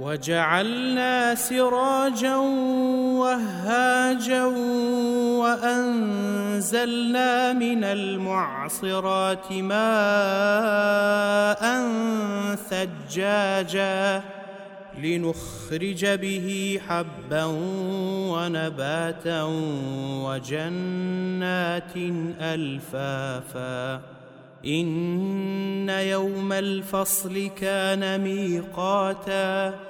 وجعلنا سراجا وهاجا وأنزلنا من المعصرات ماء ثجاجا لنخرج به حبا ونباتا وجنات ألفافا. إن يوم الفصل كان ميقاتا.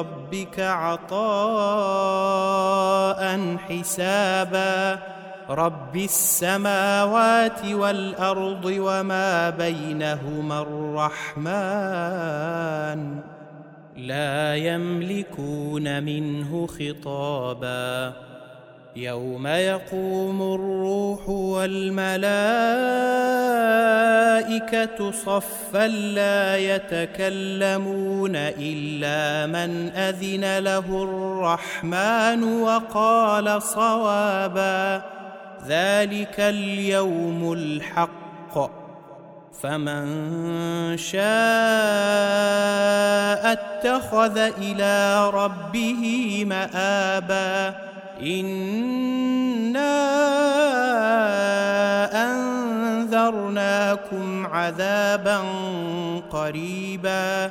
ربك عطاء حسابا. رب السماوات والأرض وما بينهما الرحمن. لا يملكون منه خطابا. يوم يقوم الروح والملائكة صفا لا يتكلمون إلا من أذن له الرحمن وقال صوابا ذلك اليوم الحق. فمن شاء اتخذ إلى ربه مآبا إنا أنذرناكم عذابا قريبا